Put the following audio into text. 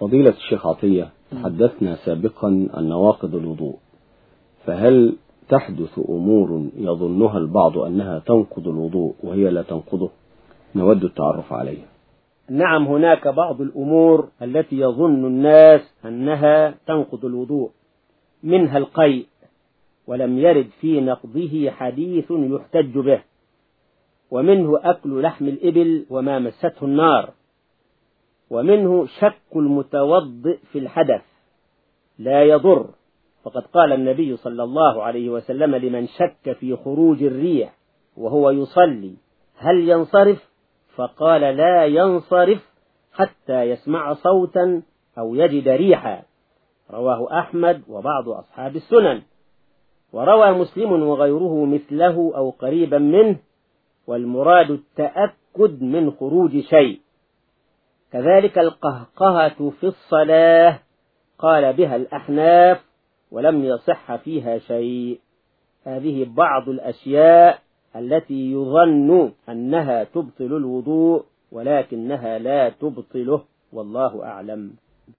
فضيلة الشيخ عطية تحدثنا سابقا عن نواقض الوضوء فهل تحدث أمور يظنها البعض أنها تنقض الوضوء وهي لا تنقضه؟ نود التعرف عليها. نعم هناك بعض الأمور التي يظن الناس أنها تنقض الوضوء منها القيء ولم يرد في نقضه حديث يحتج به ومنه أكل لحم الإبل وما مسته النار. ومنه شك المتوضئ في الحدث لا يضر. فقد قال النبي صلى الله عليه وسلم لمن شك في خروج الريح وهو يصلي هل ينصرف؟ فقال لا ينصرف حتى يسمع صوتا أو يجد ريحا. رواه أحمد وبعض أصحاب السنن. وروى مسلم وغيره مثله أو قريبا منه والمراد التأكد من خروج شيء. كذلك القهقهة في الصلاة. قال بها الأحناف ولم يصح فيها شيء. هذه بعض الأشياء التي يظن أنها تبطل الوضوء ولكنها لا تبطله والله أعلم.